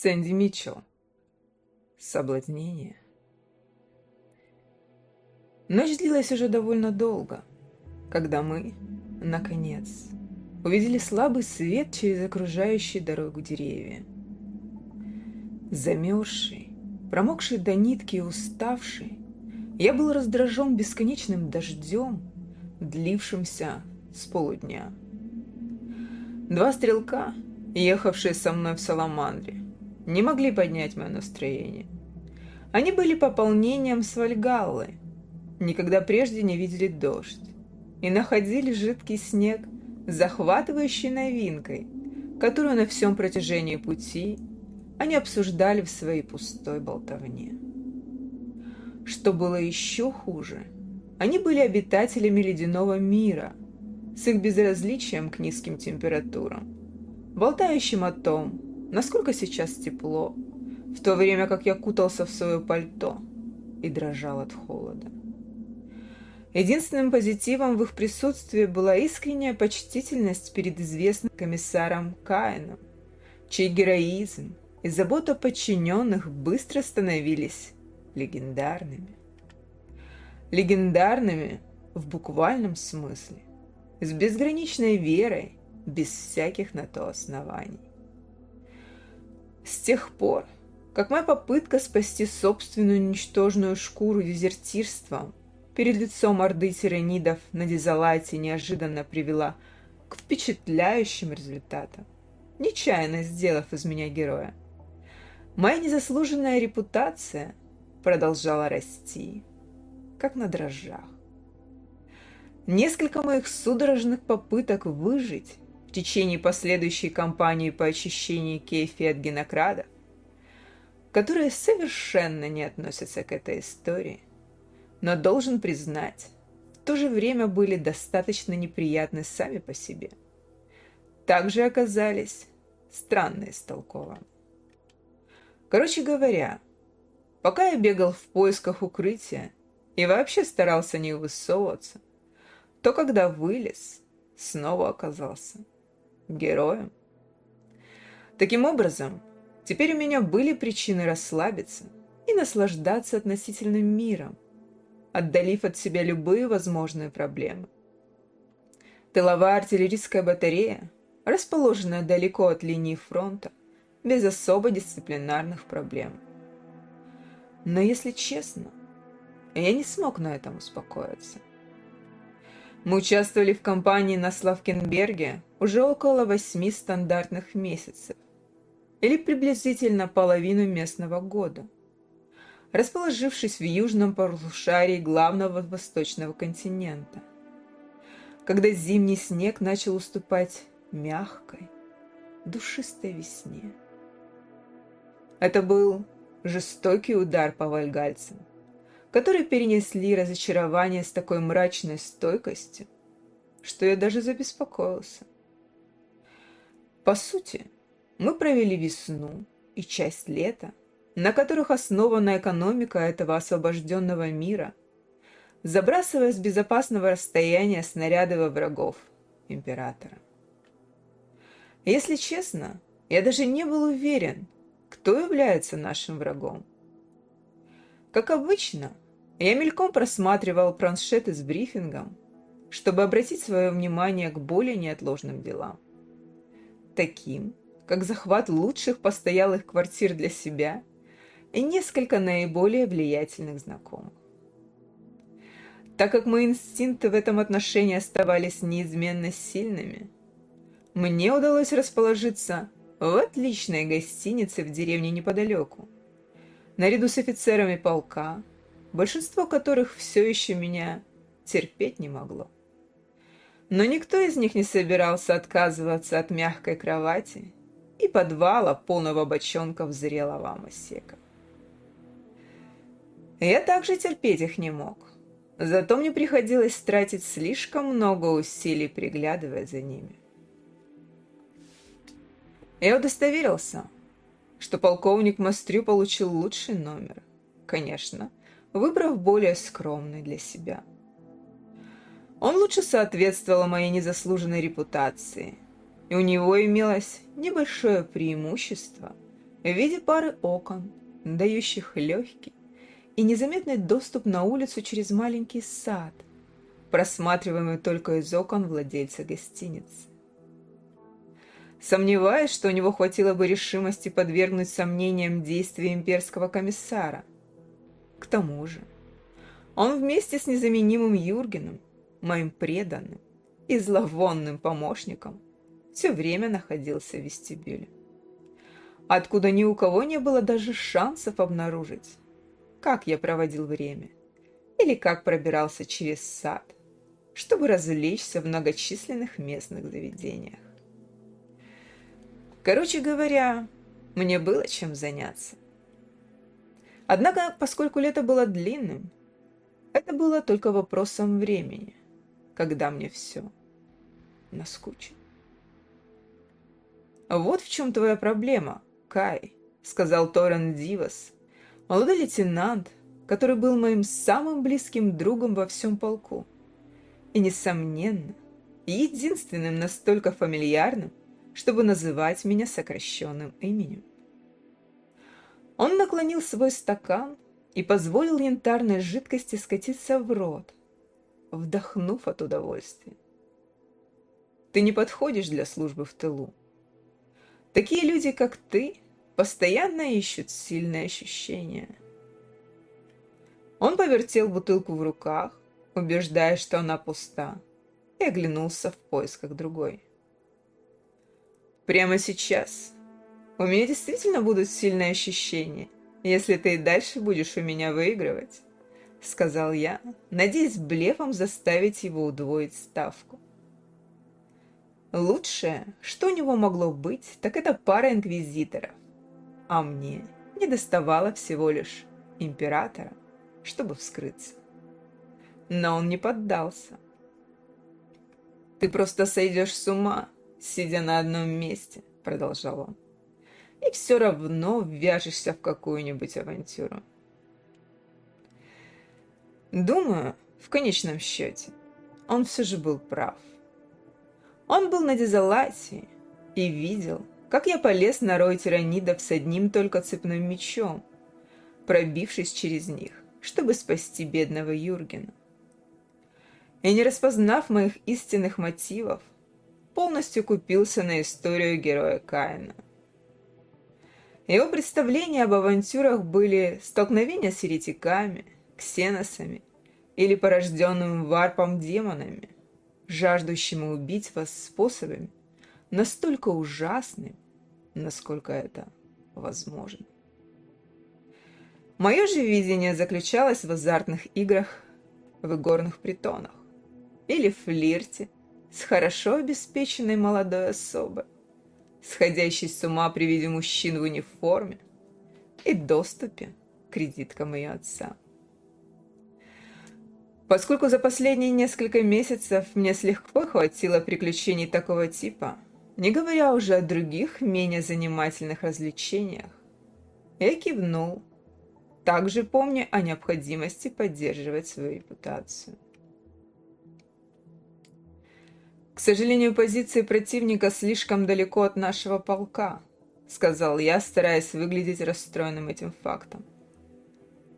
Сэнди Митчелл. Соблазнение. Ночь длилась уже довольно долго, когда мы, наконец, увидели слабый свет через окружающие дорогу деревья. Замерзший, промокший до нитки и уставший, я был раздражен бесконечным дождем, длившимся с полудня. Два стрелка, ехавшие со мной в Саламандре, не могли поднять мое настроение. Они были пополнением с Вальгаллы, никогда прежде не видели дождь, и находили жидкий снег захватывающей новинкой, которую на всем протяжении пути они обсуждали в своей пустой болтовне. Что было еще хуже, они были обитателями ледяного мира с их безразличием к низким температурам, болтающим о том, насколько сейчас тепло, в то время как я кутался в свое пальто и дрожал от холода. Единственным позитивом в их присутствии была искренняя почтительность перед известным комиссаром Каином, чей героизм и забота подчиненных быстро становились легендарными. Легендарными в буквальном смысле, с безграничной верой, без всяких на то оснований. С тех пор, как моя попытка спасти собственную ничтожную шкуру дезертирством перед лицом орды тиранидов на дезолате неожиданно привела к впечатляющим результатам, нечаянно сделав из меня героя. Моя незаслуженная репутация продолжала расти, как на дрожжах. Несколько моих судорожных попыток выжить в течение последующей кампании по очищению Кейфи от генокрадов, которые совершенно не относятся к этой истории, но должен признать, в то же время были достаточно неприятны сами по себе. Также оказались странно истолкованы. Короче говоря, пока я бегал в поисках укрытия и вообще старался не высовываться, то когда вылез, снова оказался героем. Таким образом, теперь у меня были причины расслабиться и наслаждаться относительным миром, отдалив от себя любые возможные проблемы. Тыловая артиллерийская батарея, расположенная далеко от линии фронта, без особо дисциплинарных проблем. Но если честно, я не смог на этом успокоиться. Мы участвовали в кампании на Славкенберге уже около восьми стандартных месяцев, или приблизительно половину местного года, расположившись в южном полушарии главного восточного континента. Когда зимний снег начал уступать мягкой, душистой весне. Это был жестокий удар по вальгальцам, которые перенесли разочарование с такой мрачной стойкостью, что я даже забеспокоился. По сути, мы провели весну и часть лета, на которых основана экономика этого освобожденного мира, забрасывая с безопасного расстояния снаряды во врагов императора. Если честно, я даже не был уверен, кто является нашим врагом. Как обычно, я мельком просматривал планшеты с брифингом, чтобы обратить свое внимание к более неотложным делам. Таким, как захват лучших постоялых квартир для себя и несколько наиболее влиятельных знакомых. Так как мои инстинкты в этом отношении оставались неизменно сильными, мне удалось расположиться в отличной гостинице в деревне неподалеку, наряду с офицерами полка, большинство которых все еще меня терпеть не могло. Но никто из них не собирался отказываться от мягкой кровати и подвала, полного бочонков зрелого амасека. Я также терпеть их не мог, зато мне приходилось тратить слишком много усилий, приглядывая за ними. Я удостоверился, что полковник Мастрю получил лучший номер, конечно, выбрав более скромный для себя. Он лучше соответствовал моей незаслуженной репутации, и у него имелось небольшое преимущество в виде пары окон, дающих легкий и незаметный доступ на улицу через маленький сад, просматриваемый только из окон владельца гостиницы. Сомневаюсь, что у него хватило бы решимости подвергнуть сомнениям действия имперского комиссара. К тому же, он вместе с незаменимым Юргеном, моим преданным и зловонным помощником, все время находился в вестибюле. Откуда ни у кого не было даже шансов обнаружить, как я проводил время или как пробирался через сад, чтобы развлечься в многочисленных местных заведениях. Короче говоря, мне было чем заняться. Однако, поскольку лето было длинным, это было только вопросом времени, когда мне все наскучит. «Вот в чем твоя проблема, Кай», — сказал Торрен Дивас, молодой лейтенант, который был моим самым близким другом во всем полку. И, несомненно, единственным настолько фамильярным, чтобы называть меня сокращенным именем. Он наклонил свой стакан и позволил янтарной жидкости скатиться в рот, вдохнув от удовольствия. Ты не подходишь для службы в тылу. Такие люди, как ты, постоянно ищут сильные ощущения. Он повертел бутылку в руках, убеждая, что она пуста, и оглянулся в поисках другой. Прямо сейчас у меня действительно будут сильные ощущения, если ты и дальше будешь у меня выигрывать, сказал я, надеясь блефом заставить его удвоить ставку. Лучшее, что у него могло быть, так это пара инквизиторов. А мне не доставало всего лишь императора, чтобы вскрыться. Но он не поддался. «Ты просто сойдешь с ума, сидя на одном месте», — продолжал он. «И все равно ввяжешься в какую-нибудь авантюру». Думаю, в конечном счете, он все же был прав. Он был на дезолатии и видел, как я полез на рой тиранидов с одним только цепным мечом, пробившись через них, чтобы спасти бедного Юргена. И не распознав моих истинных мотивов, полностью купился на историю героя Каина. Его представления об авантюрах были столкновения с еретиками, ксеносами или порожденным варпом демонами, жаждущими убить вас способами, настолько ужасными, насколько это возможно. Мое же видение заключалось в азартных играх в игорных притонах или флирте с хорошо обеспеченной молодой особой, сходящей с ума при виде мужчин в униформе и доступе к кредиткам ее отца. Поскольку за последние несколько месяцев мне слегка хватило приключений такого типа, не говоря уже о других, менее занимательных развлечениях, я кивнул, также помня о необходимости поддерживать свою репутацию. «К сожалению, позиции противника слишком далеко от нашего полка», сказал я, стараясь выглядеть расстроенным этим фактом.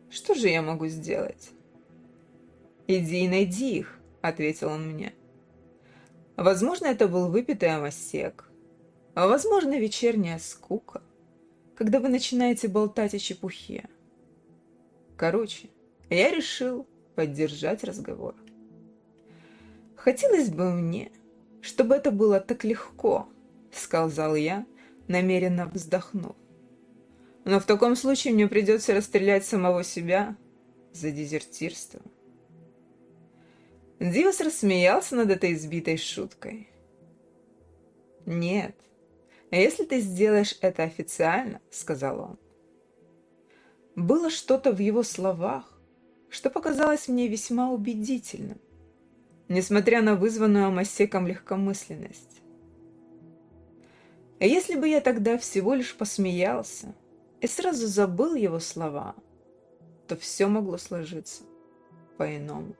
«Что же я могу сделать?» «Иди и найди их», — ответил он мне. Возможно, это был выпитый амосек, а возможно, вечерняя скука, когда вы начинаете болтать о чепухе. Короче, я решил поддержать разговор. Хотелось бы мне, чтобы это было так легко, сказал я, намеренно вздохнув. Но в таком случае мне придется расстрелять самого себя за дезертирство. Диос рассмеялся над этой избитой шуткой. «Нет, если ты сделаешь это официально», — сказал он. Было что-то в его словах, что показалось мне весьма убедительным, несмотря на вызванную Амасеком легкомысленность. если бы я тогда всего лишь посмеялся и сразу забыл его слова, то все могло сложиться по-иному.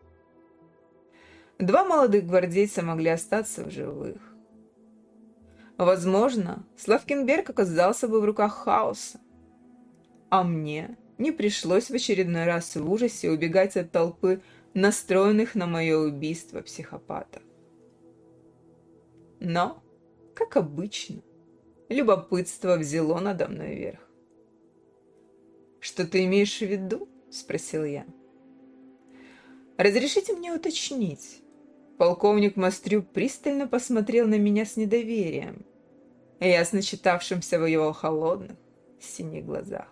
Два молодых гвардейца могли остаться в живых. Возможно, Славкенберг оказался бы в руках хаоса. А мне не пришлось в очередной раз в ужасе убегать от толпы настроенных на мое убийство психопатов. Но, как обычно, любопытство взяло надо мной верх. «Что ты имеешь в виду?» – спросил я. «Разрешите мне уточнить?» Полковник Мастрюк пристально посмотрел на меня с недоверием, ясно читавшимся в его холодных, синих глазах.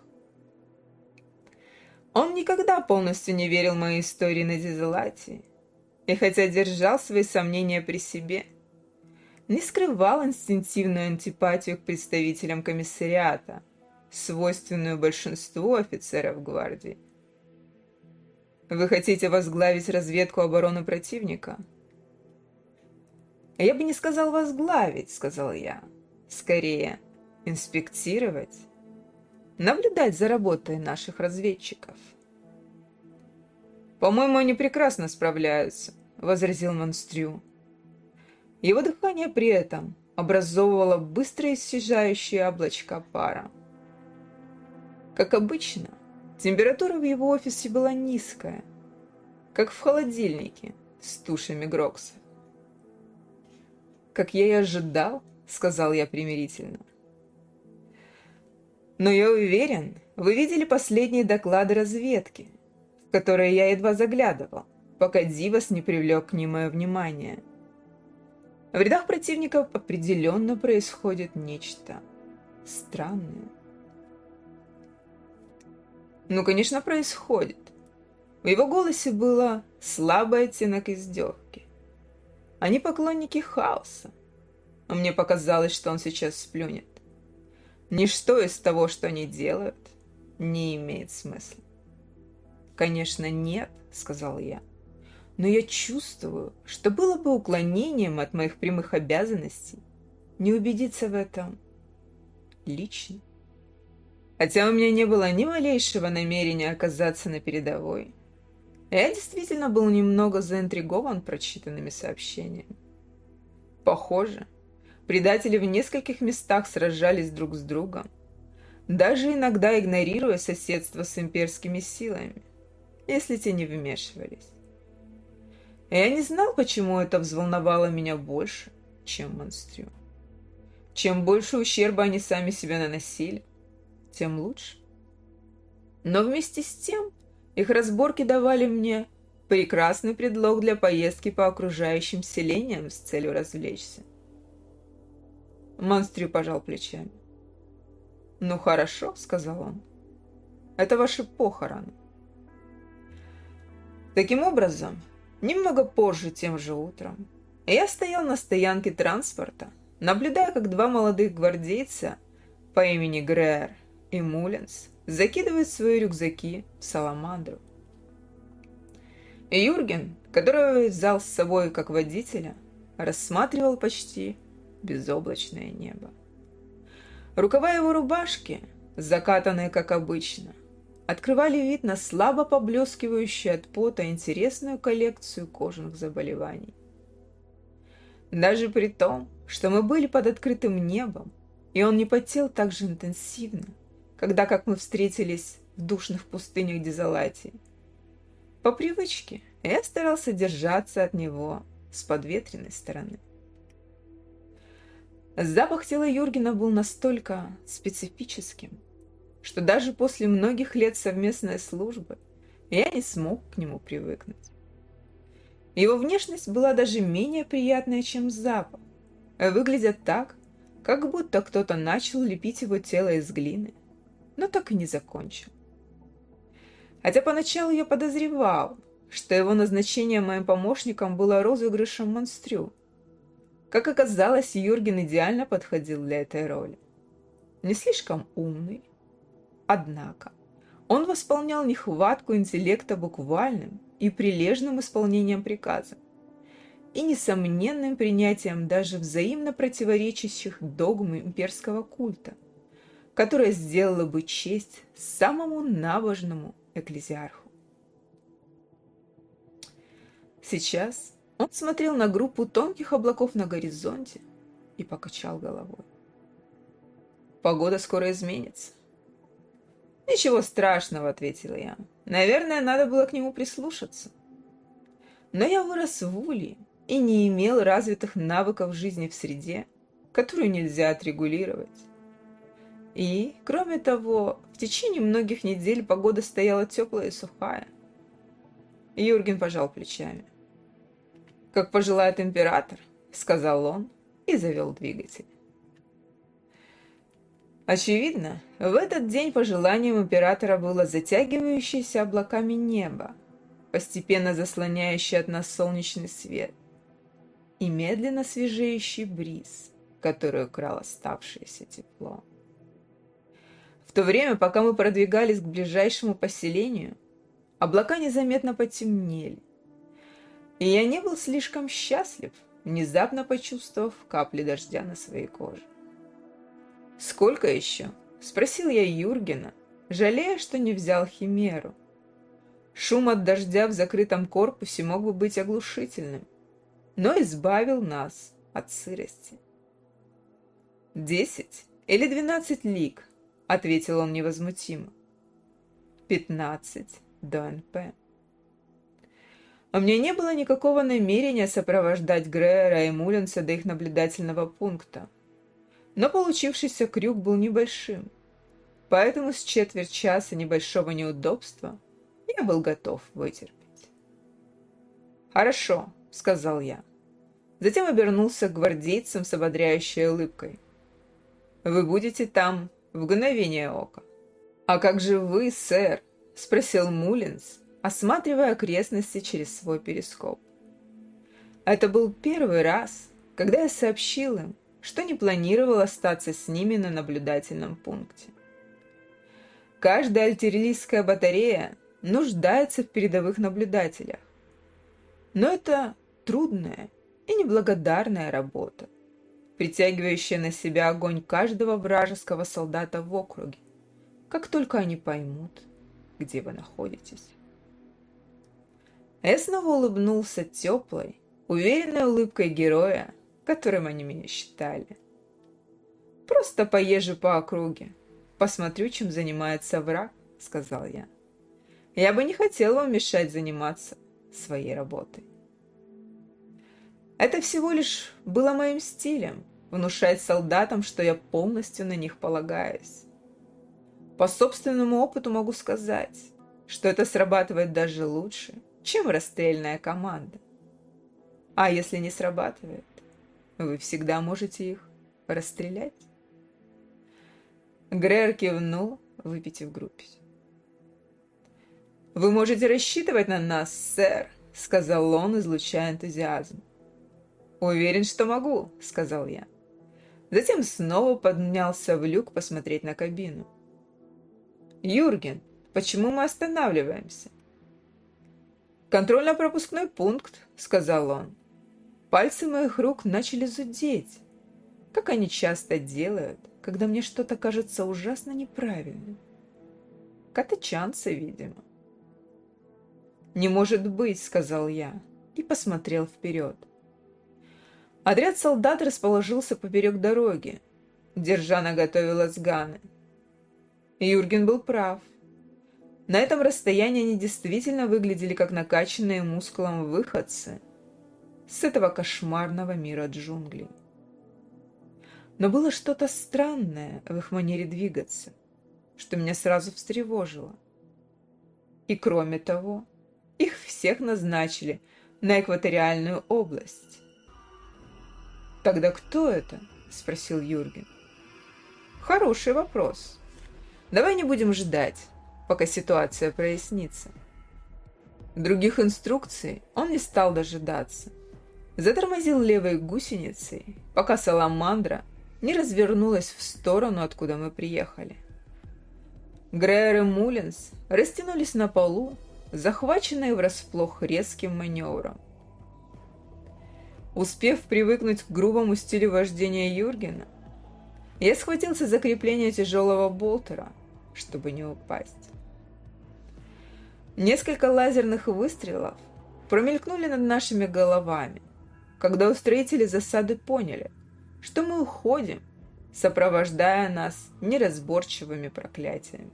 Он никогда полностью не верил моей истории на Дизелате, и хотя держал свои сомнения при себе, не скрывал инстинктивную антипатию к представителям комиссариата, свойственную большинству офицеров гвардии. «Вы хотите возглавить разведку обороны противника?» «Я бы не сказал возглавить», — сказал я. «Скорее, инспектировать» наблюдать за работой наших разведчиков. «По-моему, они прекрасно справляются», — возразил Монстрю. Его дыхание при этом образовывало быстро исчезающие облачка пара. Как обычно, температура в его офисе была низкая, как в холодильнике с тушами Грокса. «Как я и ожидал», — сказал я примирительно. Но я уверен, вы видели последние доклады разведки, в которые я едва заглядывал, пока Дивас не привлек к ним мое внимание. В рядах противников определенно происходит нечто странное. Ну, конечно, происходит. В его голосе было слабый оттенок издевки. Они поклонники хаоса. А мне показалось, что он сейчас сплюнет. Ничто из того, что они делают, не имеет смысла. «Конечно, нет», — сказал я. «Но я чувствую, что было бы уклонением от моих прямых обязанностей не убедиться в этом лично. Хотя у меня не было ни малейшего намерения оказаться на передовой. Я действительно был немного заинтригован прочитанными сообщениями. Похоже, Предатели в нескольких местах сражались друг с другом, даже иногда игнорируя соседство с имперскими силами, если те не вмешивались. Я не знал, почему это взволновало меня больше, чем монстрю. Чем больше ущерба они сами себе наносили, тем лучше. Но вместе с тем их разборки давали мне прекрасный предлог для поездки по окружающим селениям с целью развлечься. Монстрю пожал плечами. «Ну хорошо», — сказал он. «Это ваши похороны». Таким образом, немного позже тем же утром, я стоял на стоянке транспорта, наблюдая, как два молодых гвардейца по имени Грэр и Мулинс закидывают свои рюкзаки в саламандру. Юрген, которого взял с собой как водителя, рассматривал почти безоблачное небо. Рукава его рубашки, закатанные как обычно, открывали вид на слабо поблескивающую от пота интересную коллекцию кожаных заболеваний. Даже при том, что мы были под открытым небом, и он не потел так же интенсивно, когда как мы встретились в душных пустынях Дезолатии. По привычке я старался держаться от него с подветренной стороны. Запах тела Юргена был настолько специфическим, что даже после многих лет совместной службы я не смог к нему привыкнуть. Его внешность была даже менее приятная, чем запах, выглядя так, как будто кто-то начал лепить его тело из глины, но так и не закончил. Хотя поначалу я подозревал, что его назначение моим помощником было розыгрышем монстрю, как оказалось, Юрген идеально подходил для этой роли. Не слишком умный, однако он восполнял нехватку интеллекта буквальным и прилежным исполнением приказа и несомненным принятием даже взаимно противоречащих догм имперского культа, которое сделало бы честь самому набожному экклезиарху. Сейчас он смотрел на группу тонких облаков на горизонте и покачал головой. «Погода скоро изменится». «Ничего страшного», — ответила я. «Наверное, надо было к нему прислушаться». Но я вырос в Улье и не имел развитых навыков жизни в среде, которую нельзя отрегулировать. И, кроме того, в течение многих недель погода стояла теплая и сухая. Юрген пожал плечами. «Как пожелает император», — сказал он и завел двигатель. Очевидно, в этот день по желаниям императора было затягивающееся облаками небо, постепенно заслоняющее от нас солнечный свет, и медленно свежеющий бриз, который украл оставшееся тепло. В то время, пока мы продвигались к ближайшему поселению, облака незаметно потемнели, и я не был слишком счастлив, внезапно почувствовав капли дождя на своей коже. «Сколько еще?» – спросил я Юргена, жалея, что не взял химеру. Шум от дождя в закрытом корпусе мог бы быть оглушительным, но избавил нас от сырости. «Десять или двенадцать лиг», — ответил он невозмутимо. «Пятнадцать до НП». У меня не было никакого намерения сопровождать Греера и Мулинса до их наблюдательного пункта. Но получившийся крюк был небольшим, поэтому с четверть часа небольшого неудобства я был готов вытерпеть. «Хорошо», — сказал я. Затем обернулся к гвардейцам с ободряющей улыбкой. «Вы будете там в мгновение ока». «А как же вы, сэр?» — спросил Мулинс, осматривая окрестности через свой перископ. Это был первый раз, когда я сообщил им, что не планировал остаться с ними на наблюдательном пункте. Каждая альтерилийская батарея нуждается в передовых наблюдателях. Но это трудная и неблагодарная работа, притягивающая на себя огонь каждого вражеского солдата в округе, как только они поймут, где вы находитесь. Я снова улыбнулся теплой, уверенной улыбкой героя, которым они меня считали. «Просто поезжу по округе, посмотрю, чем занимается враг», — сказал я. «Я бы не хотел вам мешать заниматься своей работой». Это всего лишь было моим стилем – внушать солдатам, что я полностью на них полагаюсь. По собственному опыту могу сказать, что это срабатывает даже лучше, чем расстрельная команда. А если не срабатывает, вы всегда можете их расстрелять. Грэр кивнул, выпитив грудь. «Вы можете рассчитывать на нас, сэр», — сказал он, излучая энтузиазм. «Уверен, что могу», — сказал я. Затем снова поднялся в люк посмотреть на кабину. «Юрген, почему мы останавливаемся?» «Контрольно-пропускной пункт», — сказал он. Пальцы моих рук начали зудеть, как они часто делают, когда мне что-то кажется ужасно неправильным. Катачанцы, видимо. «Не может быть», — сказал я и посмотрел вперед. Отряд солдат расположился поперек дороги, держа наготове лазганы. Юрген был прав. На этом расстоянии они действительно выглядели как накачанные мускулом выходцы с этого кошмарного мира джунглей. Но было что-то странное в их манере двигаться, что меня сразу встревожило. И кроме того, их всех назначили на экваториальную область, «Тогда кто это?» – спросил Юрген. «Хороший вопрос. Давай не будем ждать, пока ситуация прояснится». Других инструкций он не стал дожидаться. Затормозил левой гусеницей, пока саламандра не развернулась в сторону, откуда мы приехали. Грейер и Мулинс растянулись на полу, захваченные врасплох резким маневром. Успев привыкнуть к грубому стилю вождения Юргена, я схватился за крепление тяжелого болтера, чтобы не упасть. Несколько лазерных выстрелов промелькнули над нашими головами, когда устроители засады поняли, что мы уходим, сопровождая нас неразборчивыми проклятиями.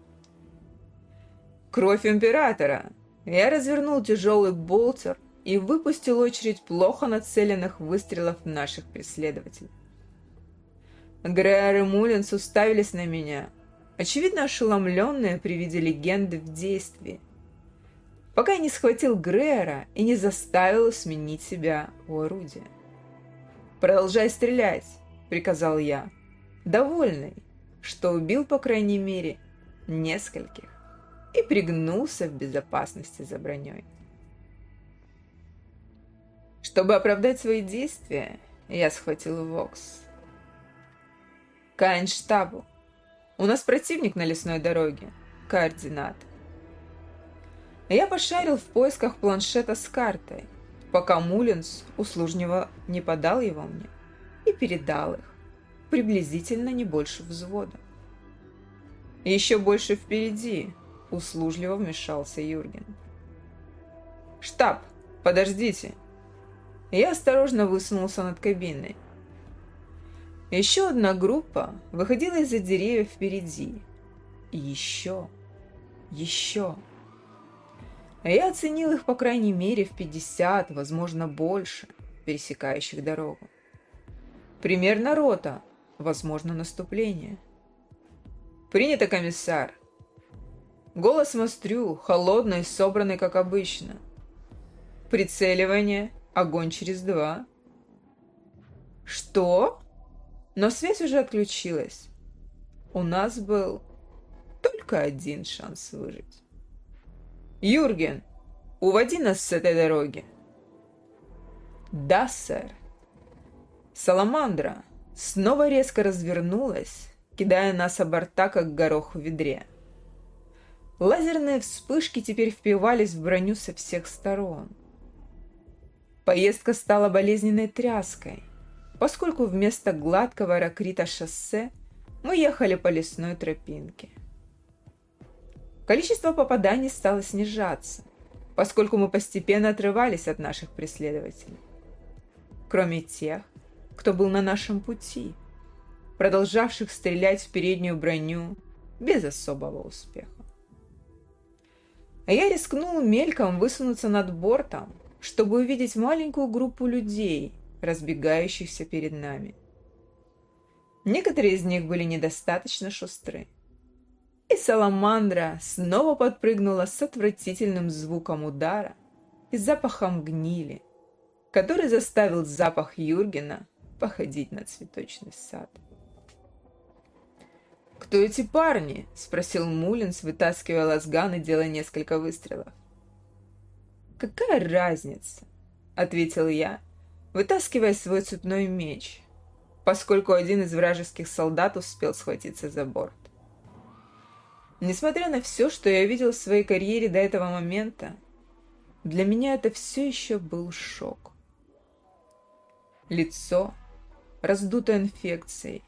Кровь императора! Я развернул тяжелый болтер и выпустил очередь плохо нацеленных выстрелов наших преследователей. Греер и Мулинс уставились на меня, очевидно ошеломленные при виде легенды в действии. Пока я не схватил Греера и не заставил сменить себя у орудия. «Продолжай стрелять», — приказал я, довольный, что убил, по крайней мере, нескольких и пригнулся в безопасности за броней. Чтобы оправдать свои действия, я схватил Вокс. К штабу. У нас противник на лесной дороге. Координаты. Я пошарил в поисках планшета с картой, пока Мулинс услужнего не подал его мне и передал их, приблизительно не больше взвода. Еще больше впереди, услужливо вмешался Юрген. «Штаб, подождите!» Я осторожно высунулся над кабиной. Еще одна группа выходила из-за деревьев впереди. И еще, еще. Я оценил их, по крайней мере, в 50, возможно, больше, пересекающих дорогу. Примерно рота, возможно, наступление. «Принято, комиссар!» Голос Мастрю, холодный, собранный, как обычно. Прицеливание, огонь через два. Что? Но связь уже отключилась. У нас был только один шанс выжить. «Юрген, уводи нас с этой дороги!» «Да, сэр!» Саламандра снова резко развернулась, кидая нас о борта, как горох в ведре. Лазерные вспышки теперь впивались в броню со всех сторон. Поездка стала болезненной тряской, поскольку вместо гладкого ракрита шоссе мы ехали по лесной тропинке. Количество попаданий стало снижаться, поскольку мы постепенно отрывались от наших преследователей. Кроме тех, кто был на нашем пути, продолжавших стрелять в переднюю броню без особого успеха. А я рискнул мельком высунуться над бортом, чтобы увидеть маленькую группу людей, разбегающихся перед нами. Некоторые из них были недостаточно шустры. И саламандра снова подпрыгнула с отвратительным звуком удара и запахом гнили, который заставил запах Юргена походить на цветочный сад. «Кто эти парни?» – спросил Мулинс, вытаскивая лазган и делая несколько выстрелов. «Какая разница?» – ответил я, вытаскивая свой цепной меч, поскольку один из вражеских солдат успел схватиться за борт. Несмотря на все, что я видел в своей карьере до этого момента, для меня это все еще был шок. Лицо, раздуто инфекцией,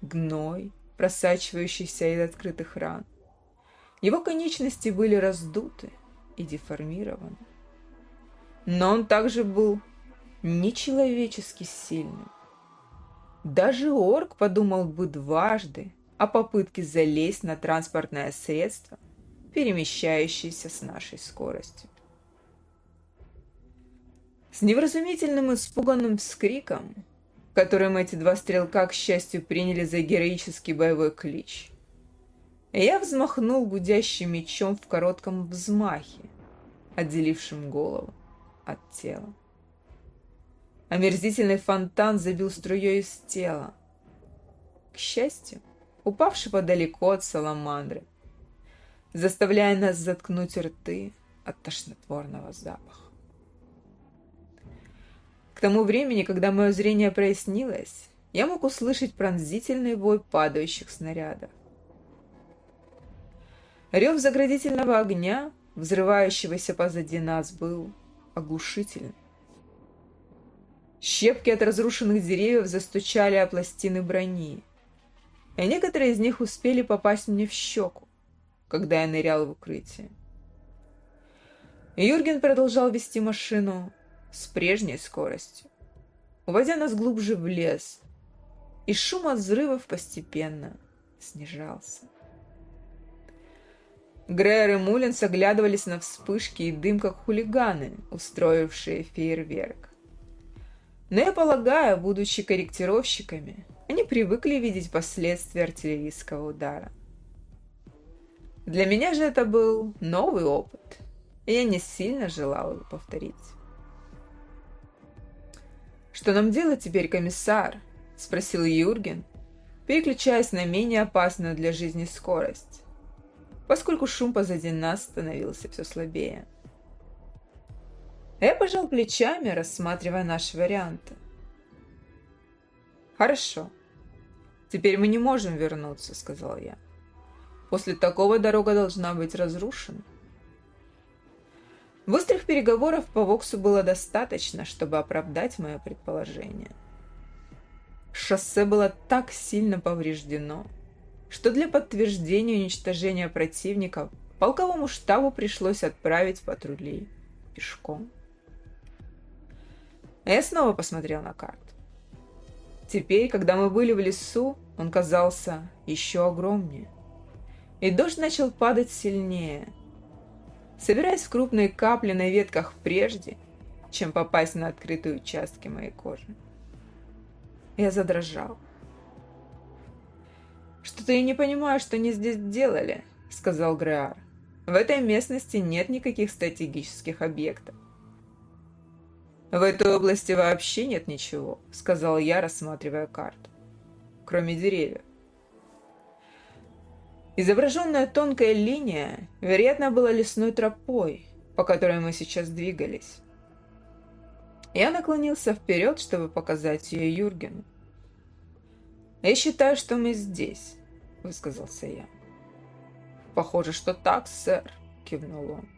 гной – просачивающийся из открытых ран. Его конечности были раздуты и деформированы. Но он также был нечеловечески сильным. Даже орк подумал бы дважды о попытке залезть на транспортное средство, перемещающееся с нашей скоростью. С невразумительным испуганным вскриком которым эти два стрелка, к счастью, приняли за героический боевой клич. Я взмахнул гудящим мечом в коротком взмахе, отделившим голову от тела. Омерзительный фонтан забил струей из тела. К счастью, упавшего далеко от саламандры, заставляя нас заткнуть рты от тошнотворного запаха. К тому времени, когда мое зрение прояснилось, я мог услышать пронзительный вой падающих снарядов. Рев заградительного огня, взрывающегося позади нас, был оглушительным. Щепки от разрушенных деревьев застучали о пластины брони, и некоторые из них успели попасть мне в щеку, когда я нырял в укрытие. Юрген продолжал вести машину, с прежней скоростью, уводя нас глубже в лес, и шум от взрывов постепенно снижался. Грейер и Мулинс оглядывались на вспышки и дым, как хулиганы, устроившие фейерверк. Но я полагаю, будучи корректировщиками, они привыкли видеть последствия артиллерийского удара. Для меня же это был новый опыт, и я не сильно желал его повторить. «Что нам делать теперь, комиссар?» – спросил Юрген, переключаясь на менее опасную для жизни скорость, поскольку шум позади нас становился все слабее. Я пожал плечами, рассматривая наши варианты. «Хорошо. Теперь мы не можем вернуться», — сказал я. «После такого дорога должна быть разрушена». Быстрых переговоров по Воксу было достаточно, чтобы оправдать мое предположение. Шоссе было так сильно повреждено, что для подтверждения уничтожения противника полковому штабу пришлось отправить патрулей пешком. Я снова посмотрел на карту. Теперь, когда мы были в лесу, он казался еще огромнее. И дождь начал падать сильнее, собираясь в крупные капли на ветках прежде, чем попасть на открытые участки моей кожи. Я задрожал. «Что-то я не понимаю, что они здесь делали», — сказал Греар. «В этой местности нет никаких стратегических объектов. «В этой области вообще нет ничего», — сказал я, рассматривая карту. «Кроме деревьев». Изображенная тонкая линия, вероятно, была лесной тропой, по которой мы сейчас двигались. Я наклонился вперед, чтобы показать ее Юргену. «Я считаю, что мы здесь», — высказался я. «Похоже, что так, сэр», — кивнул он.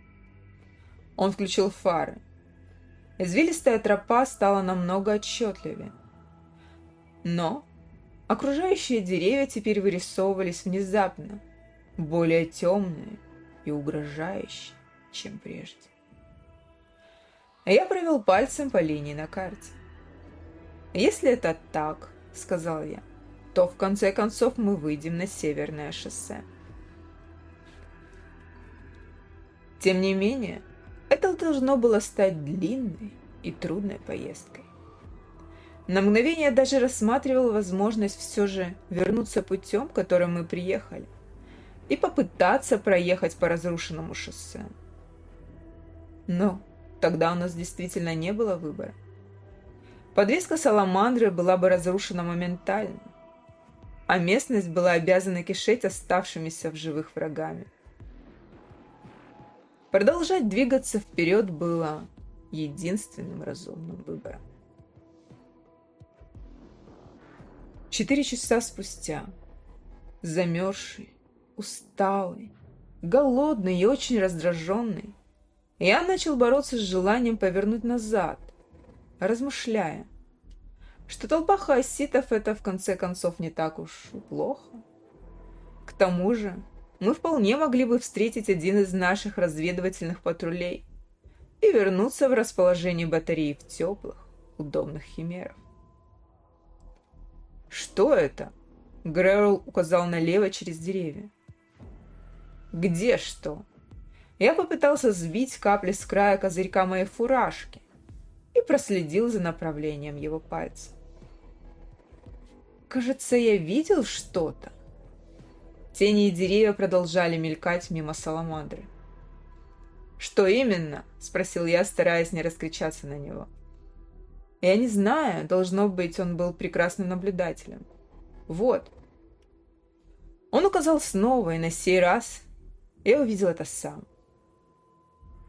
Он включил фары. Извилистая тропа стала намного отчетливее. Но окружающие деревья теперь вырисовывались внезапно, более темные и угрожающие, чем прежде. Я провел пальцем по линии на карте. «Если это так, — сказал я, — то в конце концов мы выйдем на северное шоссе». Тем не менее, это должно было стать длинной и трудной поездкой. На мгновение даже рассматривал возможность все же вернуться путем, которым мы приехали, и попытаться проехать по разрушенному шоссе. Но тогда у нас действительно не было выбора. Подвеска Саламандры была бы разрушена моментально, а местность была обязана кишеть оставшимися в живых врагами. Продолжать двигаться вперед было единственным разумным выбором. Четыре часа спустя, замерзший, усталый, голодный и очень раздраженный, я начал бороться с желанием повернуть назад, размышляя, что толпа хаоситов это в конце концов не так уж плохо. К тому же мы вполне могли бы встретить один из наших разведывательных патрулей и вернуться в расположение батареи в теплых, удобных химерах. «Что это?» — Грэрол указал налево через деревья. «Где что?» Я попытался сбить капли с края козырька моей фуражки и проследил за направлением его пальца. «Кажется, я видел что-то», Тени и деревья продолжали мелькать мимо саламандры. «Что именно?» – спросил я, стараясь не раскричаться на него. «Я не знаю. Должно быть, он был прекрасным наблюдателем. Вот». Он указал снова, и на сей раз я увидел это сам.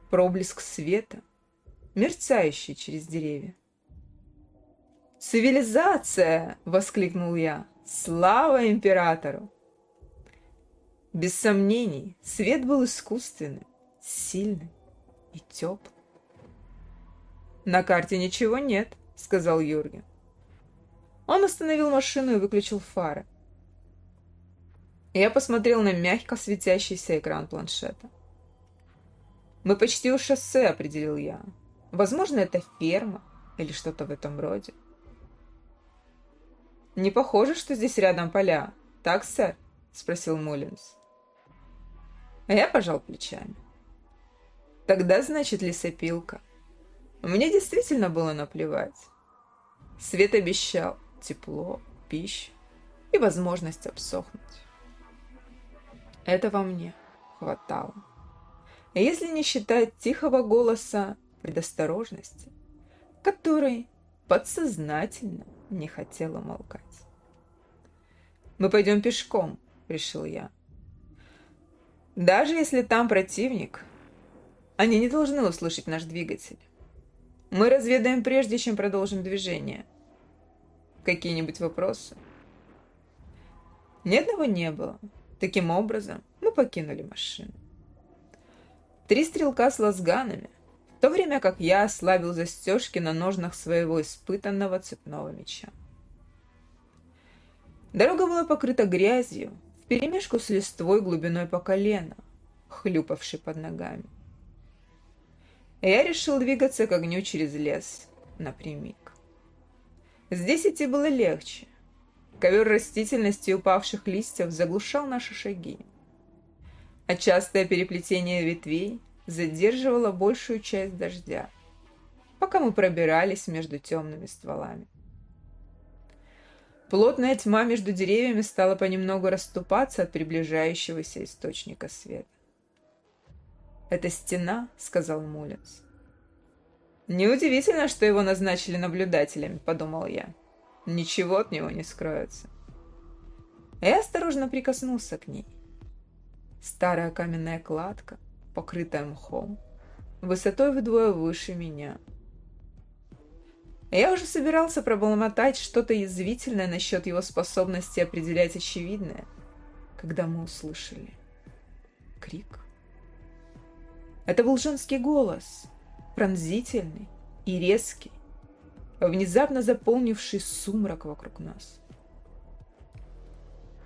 Проблеск света, мерцающий через деревья. «Цивилизация!» — воскликнул я. «Слава императору!» Без сомнений, свет был искусственным, сильным и теплым. «На карте ничего нет», — сказал Юрген. Он остановил машину и выключил фары. Я посмотрел на мягко светящийся экран планшета. «Мы почти у шоссе», — определил я. «Возможно, это ферма или что-то в этом роде». Не похоже, что здесь рядом поля. Так, сэр?» — спросил Муллинс. А я пожал плечами. Тогда, значит, лесопилка. Мне действительно было наплевать. Свет обещал тепло, пищу и возможность обсохнуть. Этого мне хватало. Если не считать тихого голоса предосторожности, который подсознательно не хотела молкать. «Мы пойдем пешком», — решил я. «Даже если там противник, они не должны услышать наш двигатель. Мы разведаем прежде, чем продолжим движение. Какие-нибудь вопросы?» Ни одного не было. Таким образом, мы покинули машину. Три стрелка с лазганами, в то время как я ослабил застежки на ножнах своего испытанного цепного меча. Дорога была покрыта грязью, вперемешку с листвой глубиной по колено, хлюпавшей под ногами. Я решил двигаться к огню через лес, напрямик. Здесь идти было легче. Ковер растительности упавших листьев заглушал наши шаги. А частое переплетение ветвей задерживала большую часть дождя, пока мы пробирались между темными стволами. Плотная тьма между деревьями стала понемногу расступаться от приближающегося источника света. «Это стена», — сказал Мулец. «Неудивительно, что его назначили наблюдателем», — подумал я. «Ничего от него не скроется». Я осторожно прикоснулся к ней. Старая каменная кладка, покрытая мхом, высотой вдвое выше меня. Я уже собирался пробормотать что-то язвительное насчет его способности определять очевидное, когда мы услышали крик. Это был женский голос, пронзительный и резкий, внезапно заполнивший сумрак вокруг нас.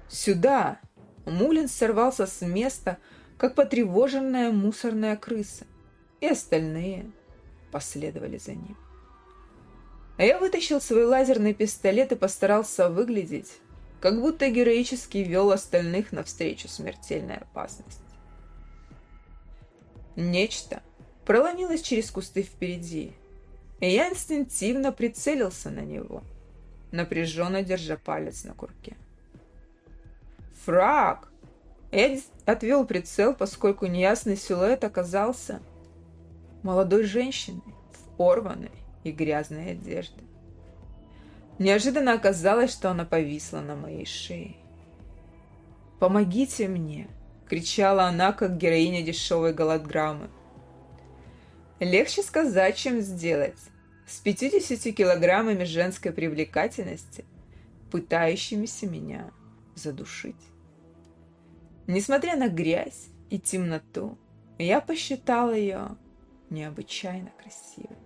«Сюда!» Мулин сорвался с места, как потревоженная мусорная крыса, и остальные последовали за ним. А я вытащил свой лазерный пистолет и постарался выглядеть, как будто героически вел остальных навстречу смертельной опасности. Нечто проломилось через кусты впереди, и я инстинктивно прицелился на него, напряженно держа палец на курке. «Фраг!» Я отвел прицел, поскольку неясный силуэт оказался молодой женщиной в порванной и грязной одежде. Неожиданно оказалось, что она повисла на моей шее. «Помогите мне!» — кричала она, как героиня дешевой голодграммы. Легче сказать, чем сделать. С 50 килограммами женской привлекательности, пытающимися меня задушить. Несмотря на грязь и темноту, я посчитал ее необычайно красивой.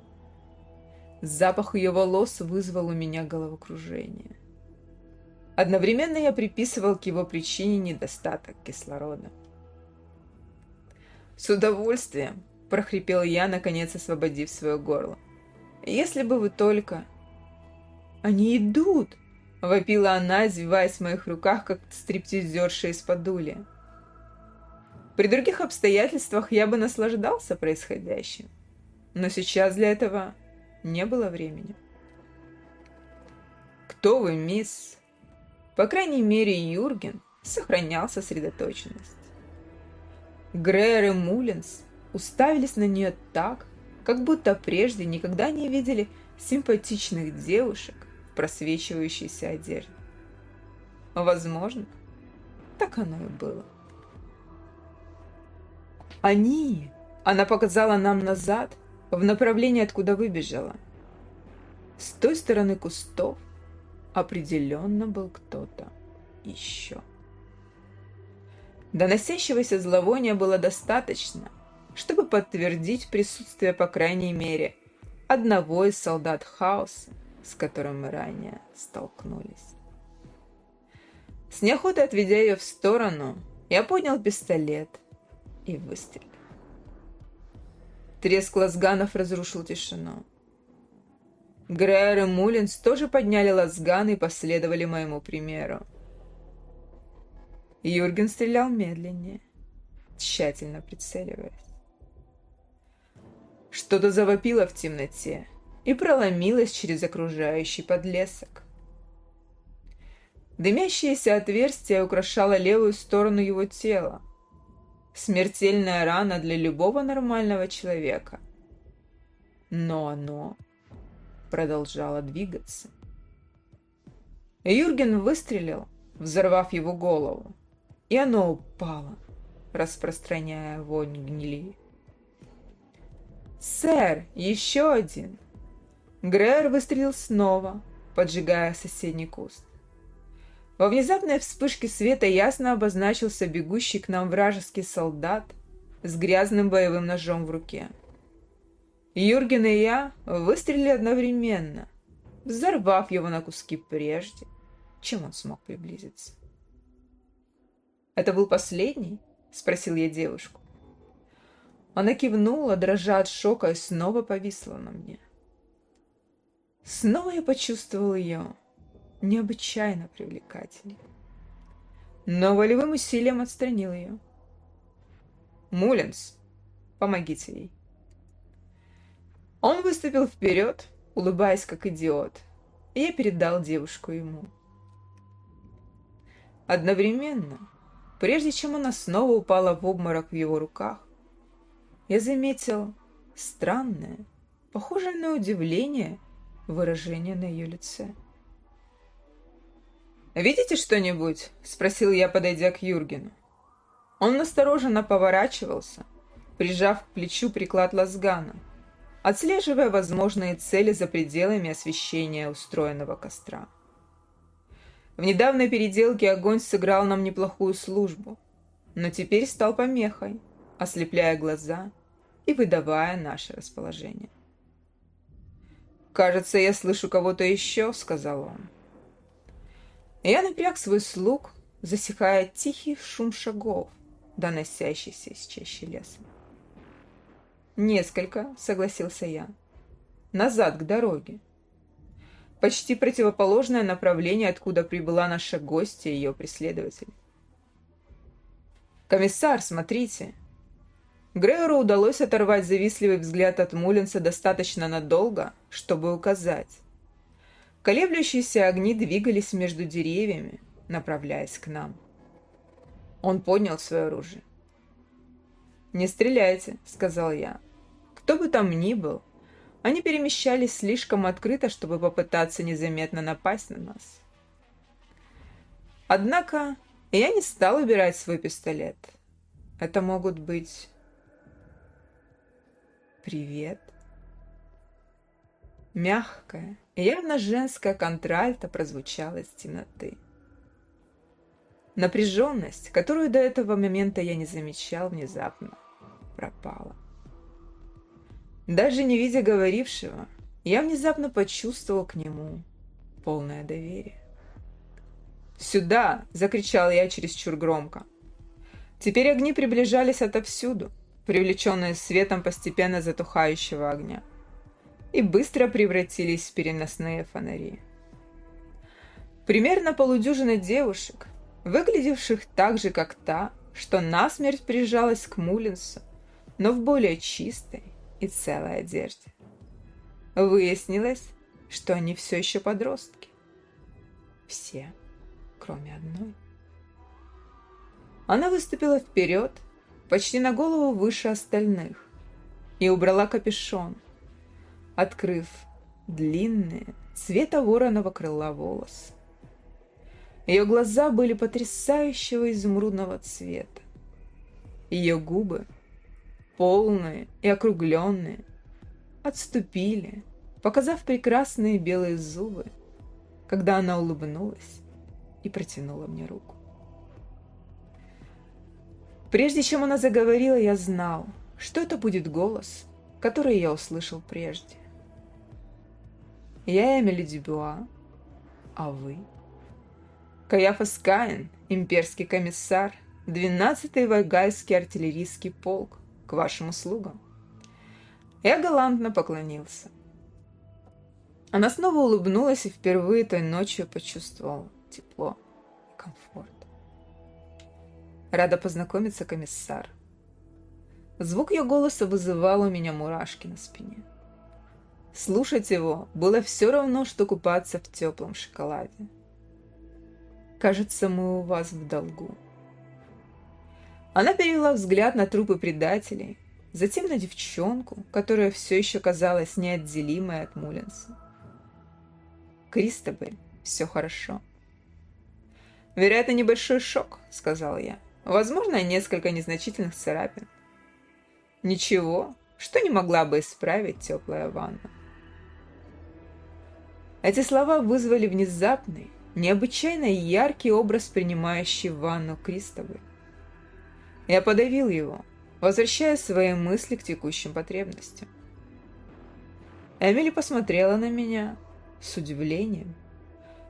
Запах ее волос вызвал у меня головокружение. Одновременно я приписывал к его причине недостаток кислорода. «С удовольствием!» – прохрипел я, наконец освободив свое горло. «Если бы вы только...» «Они идут!» – вопила она, извиваясь в моих руках, как стриптизерша из-под улья. При других обстоятельствах я бы наслаждался происходящим. Но сейчас для этого не было времени. «Кто вы, мисс?» По крайней мере, Юрген сохранял сосредоточенность. Грейер и Мулинс уставились на нее так, как будто прежде никогда не видели симпатичных девушек в просвечивающейся одежде. Возможно, так оно и было. Они! Она показала нам назад, в направлении, откуда выбежала. С той стороны кустов определенно был кто-то еще. Доносящегося зловония было достаточно, чтобы подтвердить присутствие, по крайней мере, одного из солдат хаоса, с которым мы ранее столкнулись. С неохотой отведя ее в сторону, я поднял пистолет – и выстрелил. Треск лазганов разрушил тишину. Грейер и Мулинс тоже подняли лазган и последовали моему примеру. Юрген стрелял медленнее, тщательно прицеливаясь. Что-то завопило в темноте и проломилось через окружающий подлесок. Дымящееся отверстие украшало левую сторону его тела. Смертельная рана для любого нормального человека. Но оно продолжало двигаться. Юрген выстрелил, взорвав его голову, и оно упало, распространяя вонь гнили. «Сэр, еще один!» Грэр выстрелил снова, поджигая соседний куст. Во внезапной вспышке света ясно обозначился бегущий к нам вражеский солдат с грязным боевым ножом в руке. Юрген и я выстрелили одновременно, взорвав его на куски прежде, чем он смог приблизиться. «Это был последний?» — спросил я девушку. Она кивнула, дрожа от шока, и снова повисла на мне. Снова я почувствовал ее необычайно привлекательной. Но волевым усилием отстранил ее. «Мулинс, помогите ей». Он выступил вперед, улыбаясь как идиот, и я передал девушку ему. Одновременно, прежде чем она снова упала в обморок в его руках, я заметил странное, похожее на удивление, выражение на ее лице. «Видите что-нибудь?» — спросил я, подойдя к Юргену. Он настороженно поворачивался, прижав к плечу приклад лазгана, отслеживая возможные цели за пределами освещения устроенного костра. В недавней переделке огонь сыграл нам неплохую службу, но теперь стал помехой, ослепляя глаза и выдавая наше расположение. «Кажется, я слышу кого-то еще», — сказал он. Я напряг свой слуг, засекая тихий шум шагов, доносящийся из чащи леса. «Несколько», — согласился я. «Назад, к дороге». Почти противоположное направление, откуда прибыла наша гостья и ее преследователь. «Комиссар, смотрите!» Грейеру удалось оторвать завистливый взгляд от Мулинса достаточно надолго, чтобы указать. Колеблющиеся огни двигались между деревьями, направляясь к нам. Он поднял свое оружие. «Не стреляйте», — сказал я. «Кто бы там ни был, они перемещались слишком открыто, чтобы попытаться незаметно напасть на нас». Однако я не стал убирать свой пистолет. Это могут быть «Привет». Мягкая, явно женская контральта прозвучала из темноты. Напряженность, которую до этого момента я не замечал, внезапно пропала. Даже не видя говорившего, я внезапно почувствовал к нему полное доверие. «Сюда!» – закричал я чересчур громко. Теперь огни приближались отовсюду – привлеченные светом постепенно затухающего огня, и быстро превратились в переносные фонари. Примерно полудюжина девушек, выглядевших так же, как та, что насмерть прижалась к Мулинсу, но в более чистой и целой одежде. Выяснилось, что они все еще подростки. Все, кроме одной. Она выступила вперед почти на голову выше остальных, и убрала капюшон, открыв длинные, цвета вороного крыла волосы. Ее глаза были потрясающего изумрудного цвета. Ее губы, полные и округленные, отступили, показав прекрасные белые зубы, когда она улыбнулась и протянула мне руку. Прежде чем она заговорила, я знал, что это будет голос, который я услышал прежде. Я Эмили Дюбуа, а вы? Каяфас Каин, имперский комиссар, 12-й Вайгайский артиллерийский полк, к вашим услугам. Я галантно поклонился. Она снова улыбнулась и впервые той ночью почувствовала тепло и комфорт. Рада познакомиться, комиссар. Звук ее голоса вызывал у меня мурашки на спине. Слушать его было все равно, что купаться в теплом шоколаде. Кажется, мы у вас в долгу. Она перевела взгляд на трупы предателей, затем на девчонку, которая все еще казалась неотделимой от Мулинса. «Кристобель, все хорошо». «Вероятно, небольшой шок», — сказал я. «Возможно, несколько незначительных царапин». «Ничего, что не могла бы исправить теплая ванна». Эти слова вызвали внезапный, необычайно яркий образ, принимающий ванну Кристобы. Я подавил его, возвращая свои мысли к текущим потребностям. Эмили посмотрела на меня с удивлением,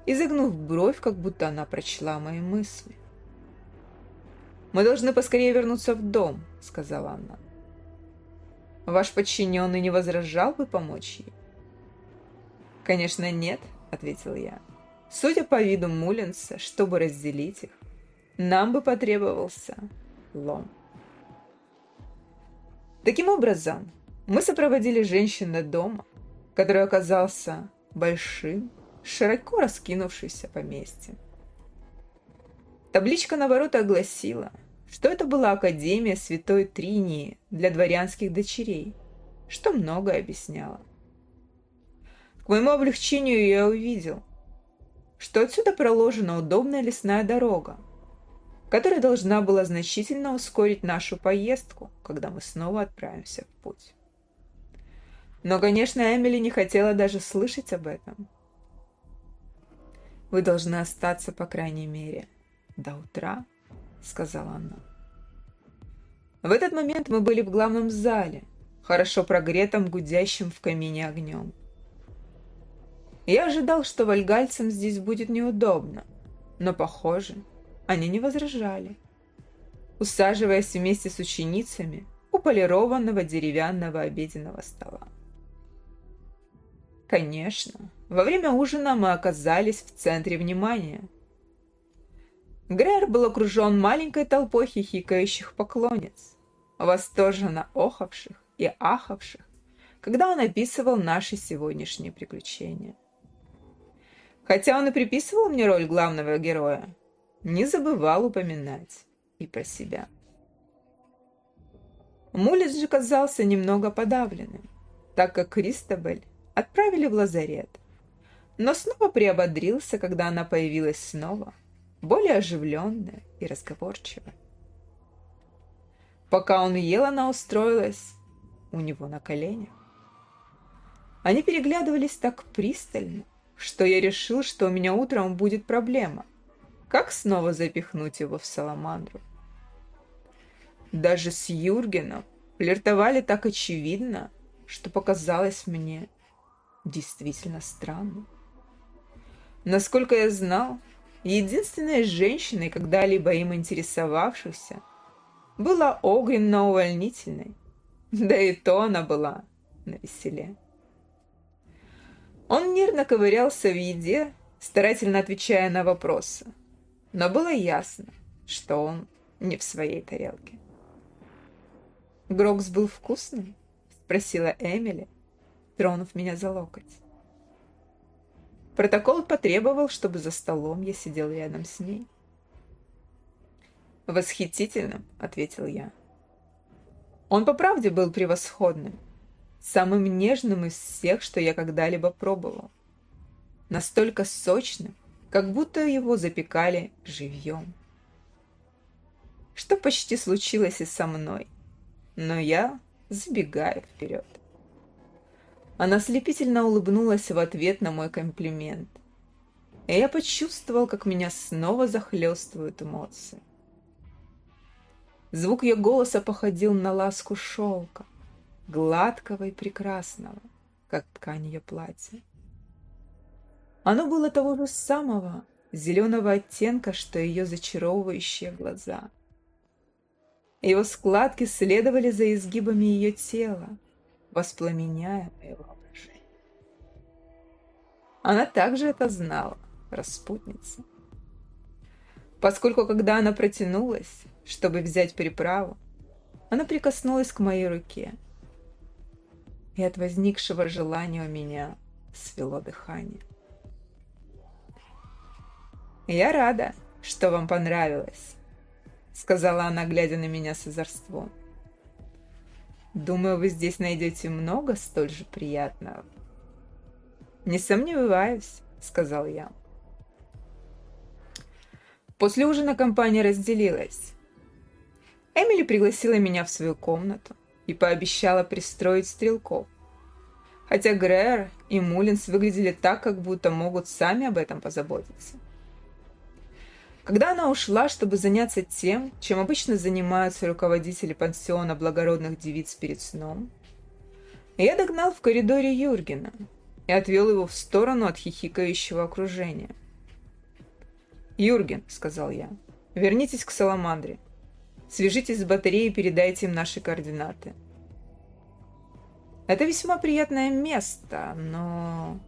изогнув бровь, как будто она прочла мои мысли. «Мы должны поскорее вернуться в дом», — сказала она. «Ваш подчиненный не возражал бы помочь ей?» «Конечно, нет», — ответил я. «Судя по виду Мулинса, чтобы разделить их, нам бы потребовался лом». Таким образом, мы сопроводили женщин до дома, который оказался большим, широко раскинувшимся поместьем. Табличка на воротах гласила, что это была Академия Святой Тринии для дворянских дочерей, что многое объясняло. К моему облегчению я увидел, что отсюда проложена удобная лесная дорога, которая должна была значительно ускорить нашу поездку, когда мы снова отправимся в путь. Но, конечно, Эмили не хотела даже слышать об этом. «Вы должны остаться, по крайней мере, до утра», — сказала она. В этот момент мы были в главном зале, хорошо прогретом, гудящим в камине огнем. Я ожидал, что вальгальцам здесь будет неудобно, но, похоже, они не возражали. Усаживаясь вместе с ученицами у полированного деревянного обеденного стола. Конечно, во время ужина мы оказались в центре внимания. Грэр был окружен маленькой толпой хихикающих поклонниц, восторженно охавших и ахавших, когда он описывал наши сегодняшние приключения. Хотя он и приписывал мне роль главного героя, не забывал упоминать и про себя. Мулис же казался немного подавленным, так как Кристобель отправили в лазарет, но снова приободрился, когда она появилась снова, более оживленная и разговорчивая. Пока он ел, она устроилась у него на коленях. Они переглядывались так пристально, что я решил, что у меня утром будет проблема. Как снова запихнуть его в саламандру? Даже с Юргеном флиртовали так очевидно, что показалось мне действительно странным. Насколько я знал, единственной женщиной, когда-либо им интересовавшейся, была Огрин на увольнительной. Да и то она была на веселе. Он нервно ковырялся в еде, старательно отвечая на вопросы. Но было ясно, что он не в своей тарелке. «Грокс был вкусный?» — спросила Эмили, тронув меня за локоть. Протокол потребовал, чтобы за столом я сидел рядом с ней. «Восхитительным», — ответил я. Он по правде был превосходным, самым нежным из всех, что я когда-либо пробовал. Настолько сочным, как будто его запекали живьем. Что почти случилось и со мной, но я забегаю вперед. Она слепительно улыбнулась в ответ на мой комплимент. И я почувствовал, как меня снова захлестывают эмоции. Звук ее голоса походил на ласку шелка, гладкого и прекрасного, как ткань ее платья. Оно было того же самого зеленого оттенка, что ее зачаровывающие глаза. Его складки следовали за изгибами ее тела, воспламеняя мое воображение. Она также это знала, распутница. Поскольку, когда она протянулась, чтобы взять приправу, она прикоснулась к моей руке, и от возникшего желания у меня свело дыхание. «Я рада, что вам понравилось», — сказала она, глядя на меня с озорством. «Думаю, вы здесь найдете много столь же приятного». «Не сомневаюсь», — сказал я. После ужина компания разделилась. Эмили пригласила меня в свою комнату и пообещала пристроить стрелков. Хотя Грэр и Мулинс выглядели так, как будто могут сами об этом позаботиться. Когда она ушла, чтобы заняться тем, чем обычно занимаются руководители пансиона благородных девиц перед сном, я догнал в коридоре Юргена и отвел его в сторону от хихикающего окружения. «Юрген», — сказал я, — «вернитесь к Саламандре. Свяжитесь с батареей и передайте им наши координаты. Это весьма приятное место, но...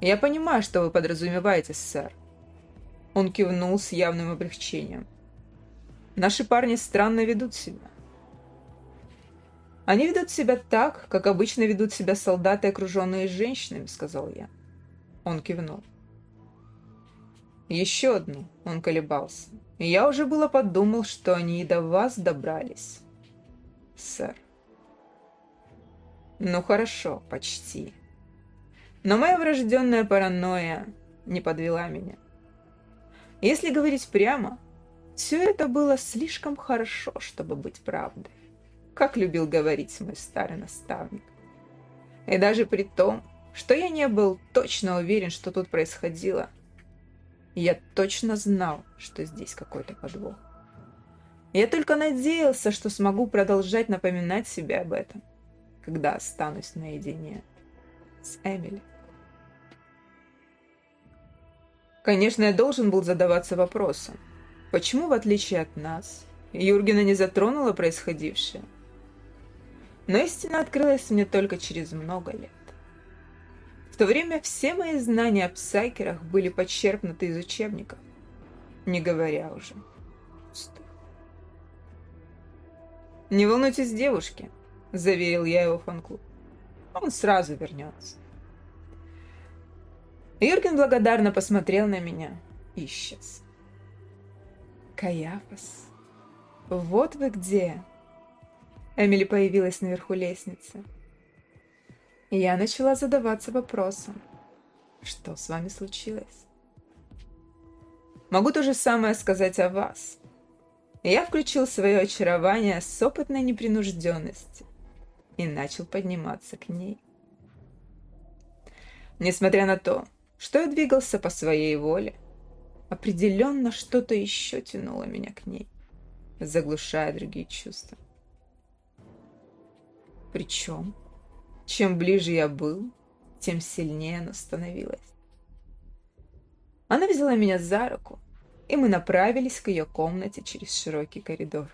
Я понимаю, что вы подразумеваете, сэр. Он кивнул с явным облегчением. Наши парни странно ведут себя. Они ведут себя так, как обычно ведут себя солдаты, окруженные женщинами, сказал я. Он кивнул. Еще одну, он колебался. Я уже было подумал, что они и до вас добрались, сэр. Ну хорошо, почти. Но моя врожденная паранойя не подвела меня. Если говорить прямо, все это было слишком хорошо, чтобы быть правдой, как любил говорить мой старый наставник. И даже при том, что я не был точно уверен, что тут происходило, я точно знал, что здесь какой-то подвох. Я только надеялся, что смогу продолжать напоминать себе об этом, когда останусь наедине с Эмили. Конечно, я должен был задаваться вопросом, почему, в отличие от нас, Юргена не затронула происходившее? Но истина открылась мне только через много лет. В то время все мои знания о псайкерах были подчерпнуты из учебников, не говоря уже. «Не волнуйтесь, девушки», — заверил я его фан-клуб. «Он сразу вернется». Юрген благодарно посмотрел на меня и исчез. «Каяфас, вот вы где!» Эмили появилась наверху лестницы. Я начала задаваться вопросом, что с вами случилось? Могу то же самое сказать о вас. Я включил свое очарование с опытной непринужденности и начал подниматься к ней. Несмотря на то, что я двигался по своей воле. Определенно что-то еще тянуло меня к ней, заглушая другие чувства. Причем, чем ближе я был, тем сильнее она становилась. Она взяла меня за руку, и мы направились к ее комнате через широкий коридор.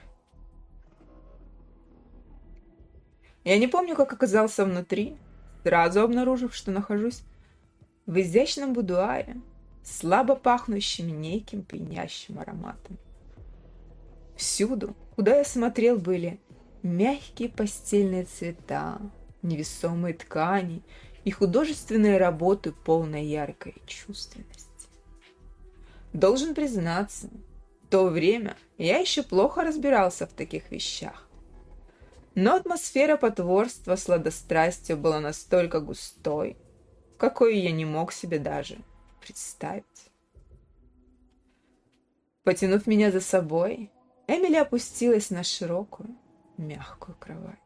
Я не помню, как оказался внутри, сразу обнаружив, что нахожусь в изящном будуаре, слабо пахнущим неким пьянящим ароматом. Всюду, куда я смотрел, были мягкие постельные цвета, невесомые ткани и художественные работы полной яркой чувственности. Должен признаться, в то время я еще плохо разбирался в таких вещах. Но атмосфера потворства сладострастия была настолько густой, какой я не мог себе даже представить. Потянув меня за собой, Эмили опустилась на широкую, мягкую кровать.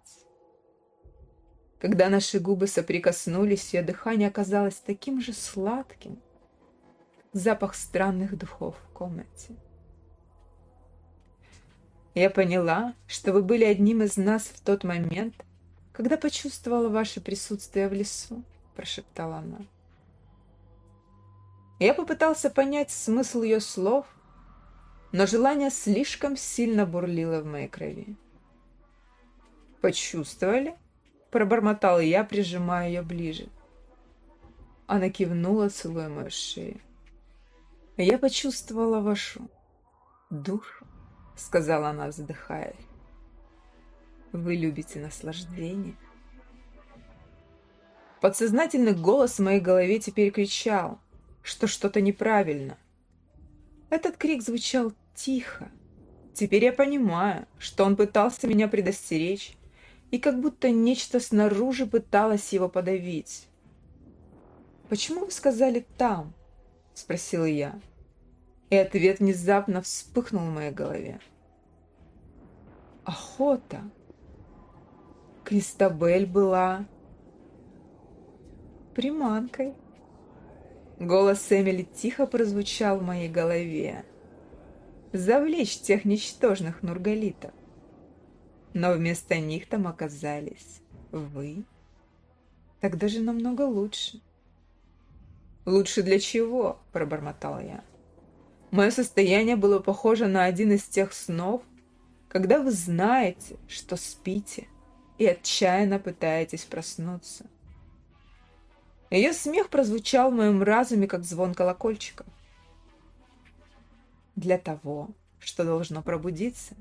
Когда наши губы соприкоснулись, ее дыхание оказалось таким же сладким, запах странных духов в комнате. Я поняла, что вы были одним из нас в тот момент, когда почувствовала ваше присутствие в лесу прошептала она. Я попытался понять смысл ее слов, но желание слишком сильно бурлило в моей крови. «Почувствовали?» – пробормотал я, прижимая ее ближе. Она кивнула, целуя мою шею. «Я почувствовала вашу душу», — сказала она, вздыхая. «Вы любите наслаждение?» Подсознательный голос в моей голове теперь кричал, что что-то неправильно. Этот крик звучал тихо. Теперь я понимаю, что он пытался меня предостеречь, и как будто нечто снаружи пыталось его подавить. «Почему вы сказали «там»?» — спросила я. И ответ внезапно вспыхнул в моей голове. «Охота!» Кристабель была приманкой. Голос Эмили тихо прозвучал в моей голове. Завлечь тех ничтожных нургалитов. Но вместо них там оказались вы. Так даже намного лучше. «Лучше для чего?» – пробормотал я. Мое состояние было похоже на один из тех снов, когда вы знаете, что спите, и отчаянно пытаетесь проснуться. Ее смех прозвучал в моем разуме, как звон колокольчиков. Для того, что должно пробудиться.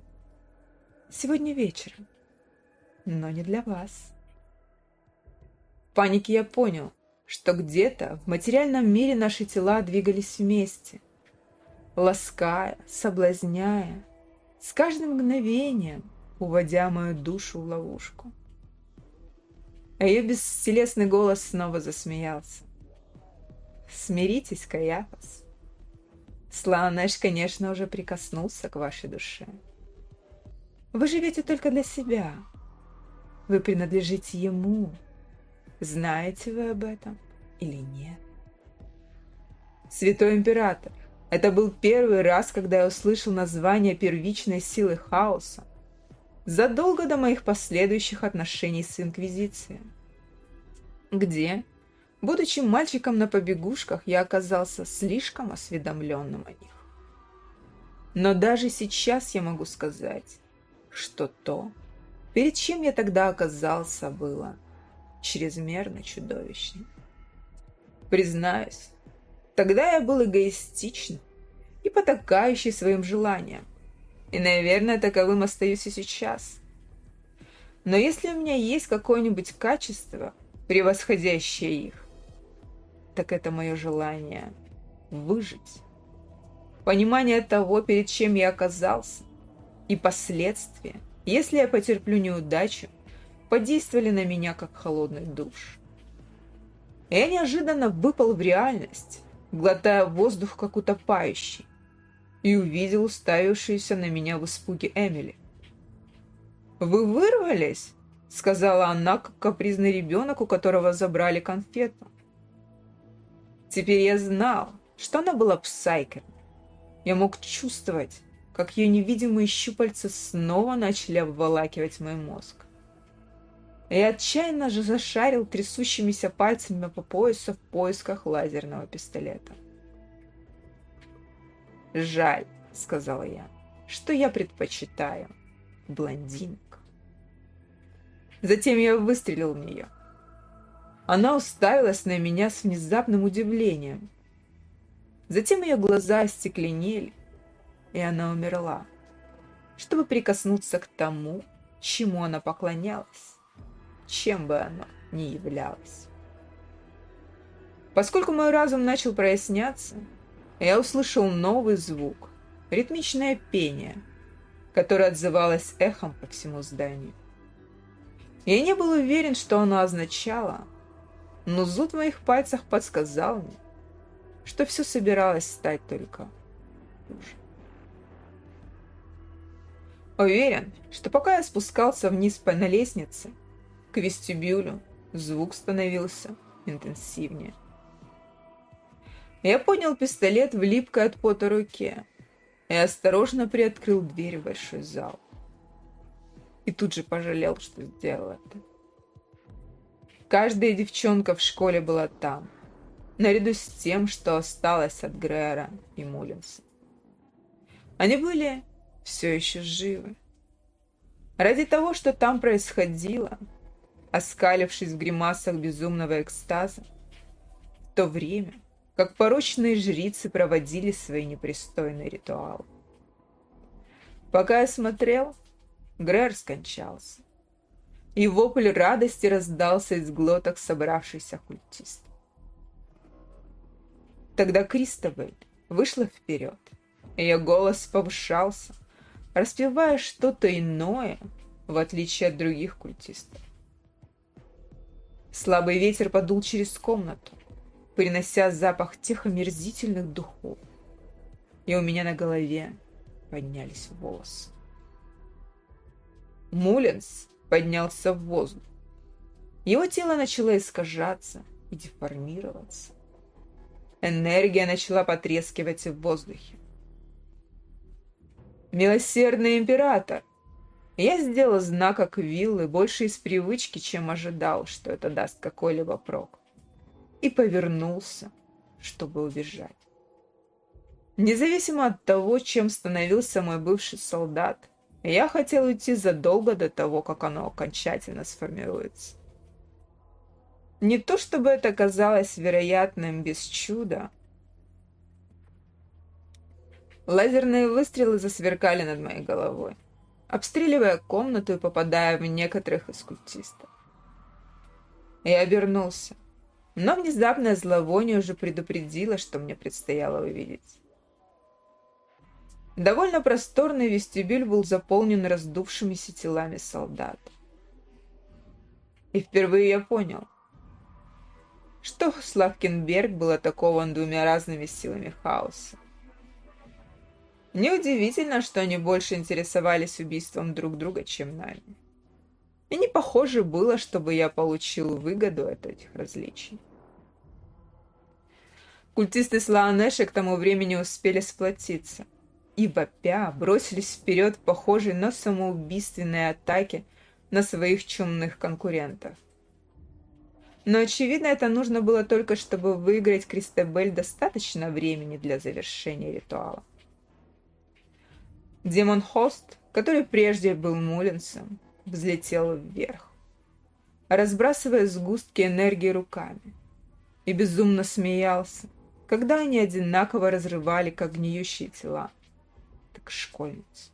Сегодня вечером. Но не для вас. В панике я понял, что где-то в материальном мире наши тела двигались вместе, лаская, соблазняя, с каждым мгновением уводя мою душу в ловушку. А ее бестелесный голос снова засмеялся. «Смиритесь, Каяфас. Сланеш, конечно, уже прикоснулся к вашей душе. Вы живете только для себя. Вы принадлежите ему, знаете вы об этом или нет? Святой Император, это был первый раз, когда я услышал название первичной силы хаоса, задолго до моих последующих отношений с Инквизицией. Где, будучи мальчиком на побегушках, я оказался слишком осведомленным о них. Но даже сейчас я могу сказать, что то, перед чем я тогда оказался, было чрезмерно чудовищным. Признаюсь, тогда я был эгоистичным и потакающий своим желаниям, и, наверное, таковым остаюсь и сейчас. Но если у меня есть какое-нибудь качество, превосходящее их, так это мое желание выжить. Понимание того, перед чем я оказался, и последствия, если я потерплю неудачу, подействовали на меня как холодный душ. Я неожиданно выпал в реальность, глотая воздух как утопающий, и увидел уставившуюся на меня в испуге Эмили. «Вы вырвались?» — сказала она, как капризный ребенок, у которого забрали конфету. Теперь я знал, что она была псайкером. Я мог чувствовать, как ее невидимые щупальца снова начали обволакивать мой мозг. Я отчаянно же зашарил трясущимися пальцами по поясу в поисках лазерного пистолета. «Жаль», — сказала я, — «что я предпочитаю блондинок». Затем я выстрелил в нее. Она уставилась на меня с внезапным удивлением. Затем ее глаза остекленели, и она умерла, чтобы прикоснуться к тому, чему она поклонялась, чем бы оно ни являлось. Поскольку мой разум начал проясняться, я услышал новый звук, ритмичное пение, которое отзывалось эхом по всему зданию. Я не был уверен, что оно означало, но зуд в моих пальцах подсказал мне, что все собиралось стать только хуже. Уверен, что пока я спускался вниз по на лестнице, к вестибюлю, звук становился интенсивнее. Я поднял пистолет в липкой от пота руке и осторожно приоткрыл дверь в большой зал. И тут же пожалел, что сделал это. Каждая девчонка в школе была там, наряду с тем, что осталось от Грера и Мулинса. Они были все еще живы. Ради того, что там происходило, оскалившись в гримасах безумного экстаза, то время, как порочные жрицы проводили свои непристойные ритуалы. Пока я смотрел, Грэр скончался, и вопль радости раздался из глоток собравшихся культистов. Тогда Кристобель вышла вперед. Ее голос повышался, распевая что-то иное, в отличие от других культистов. Слабый ветер подул через комнату, принося запах тех омерзительных духов. И у меня на голове поднялись волосы. Мулинс поднялся в воздух. Его тело начало искажаться и деформироваться. Энергия начала потрескивать в воздухе. «Милосердный император!» Я сделал знак Аквиллы больше из привычки, чем ожидал, что это даст какой-либо прок. И повернулся, чтобы убежать. Независимо от того, чем становился мой бывший солдат, я хотел уйти задолго до того, как оно окончательно сформируется. Не то чтобы это казалось вероятным без чуда. Лазерные выстрелы засверкали над моей головой, обстреливая комнату и попадая в некоторых из культистов. Я обернулся, но внезапное зловоние уже предупредило, что мне предстояло увидеть. Довольно просторный вестибюль был заполнен раздувшимися телами солдат. И впервые я понял, что Славкенберг был атакован двумя разными силами хаоса. Неудивительно, что они больше интересовались убийством друг друга, чем нами. И не похоже было, чтобы я получил выгоду от этих различий. Культисты Слаанеша к тому времени успели сплотиться и вопя бросились вперед, похожие на самоубийственные атаки на своих чумных конкурентов. Но, очевидно, это нужно было только, чтобы выиграть Кристебель достаточно времени для завершения ритуала. Демон-хост, который прежде был Мулинсом, взлетел вверх, разбрасывая сгустки энергии руками, и безумно смеялся, когда они одинаково разрывали, как гниющие тела, так школьниц.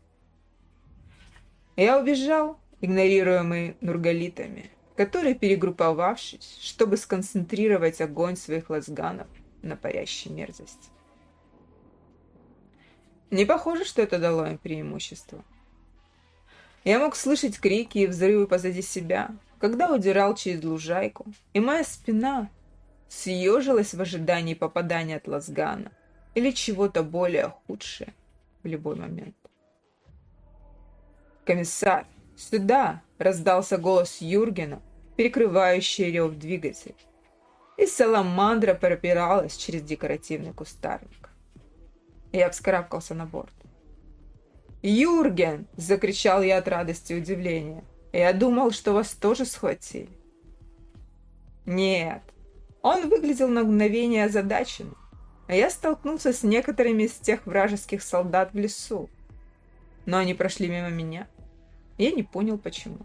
Я убежал, игнорируемый нургалитами, которые, перегрупповавшись, чтобы сконцентрировать огонь своих лазганов на парящей мерзости. Не похоже, что это дало им преимущество. Я мог слышать крики и взрывы позади себя, когда удирал через лужайку, и моя спина съежилась в ожидании попадания от лазгана или чего-то более худшее в любой момент. «Комиссар, сюда!» — раздался голос Юргена, перекрывающий рев двигателя. И саламандра пропиралась через декоративный кустарник. Я вскарабкался на борт. «Юрген!» – закричал я от радости и удивления. «Я думал, что вас тоже схватили». «Нет». Он выглядел на мгновение озадаченным. А я столкнулся с некоторыми из тех вражеских солдат в лесу. Но они прошли мимо меня. Я не понял, почему.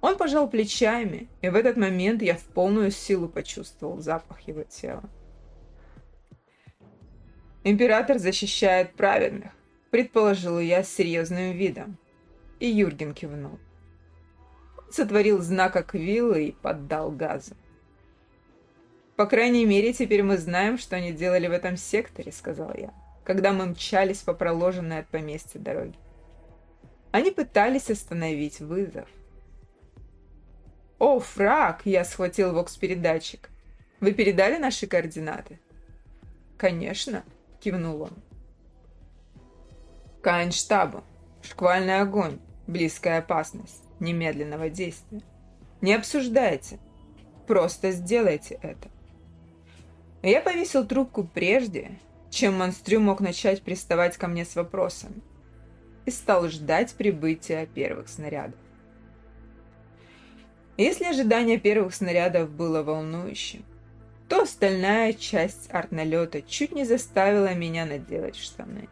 Он пожал плечами, и в этот момент я в полную силу почувствовал запах его тела. «Император защищает праведных», — предположил я с серьезным видом. И Юрген кивнул. Он сотворил знак Аквилы и поддал газу. «По крайней мере, теперь мы знаем, что они делали в этом секторе», — сказал я, когда мы мчались по проложенной от поместья дороге. Они пытались остановить вызов. «О, фраг!» — я схватил вокс-передатчик. «Вы передали наши координаты?» «Конечно», — кивнул он. «Каин штабу. Шквальный огонь. Близкая опасность. Немедленного действия. Не обсуждайте. Просто сделайте это». Я повесил трубку прежде, чем монстрю мог начать приставать ко мне с вопросами, и стал ждать прибытия первых снарядов. Если ожидание первых снарядов было волнующим, то остальная часть артналета чуть не заставила меня наделать штаны.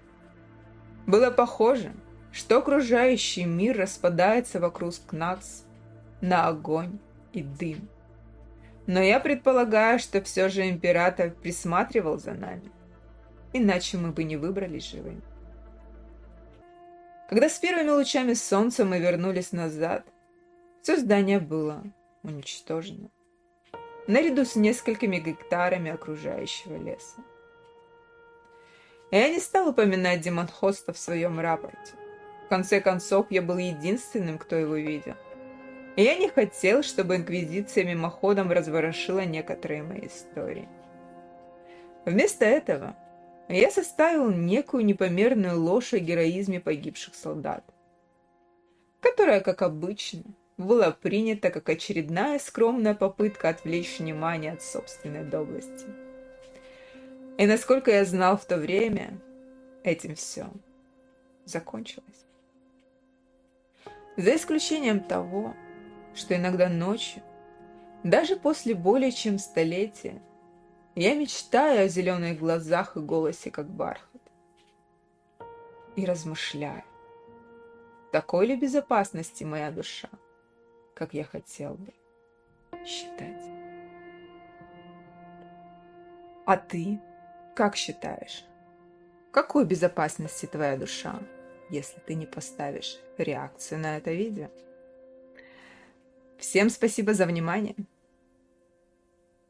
Было похоже, что окружающий мир распадается вокруг Кнакс на огонь и дым. Но я предполагаю, что все же император присматривал за нами. Иначе мы бы не выбрались живыми. Когда с первыми лучами солнца мы вернулись назад, все здание было уничтожено. Наряду с несколькими гектарами окружающего леса. Я не стал упоминать Демонхоста в своем рапорте. В конце концов, я был единственным, кто его видел. И я не хотел, чтобы Инквизиция мимоходом разворошила некоторые мои истории. Вместо этого я составил некую непомерную ложь о героизме погибших солдат, которая, как обычно, была принята как очередная скромная попытка отвлечь внимание от собственной доблести. И насколько я знал в то время, этим все закончилось. За исключением того, что иногда ночью, даже после более чем столетия, я мечтаю о зеленых глазах и голосе, как бархат. И размышляю, такой ли безопасности моя душа, как я хотел бы считать. А ты как считаешь, какой безопасности твоя душа, если ты не поставишь реакцию на это видео? Всем спасибо за внимание.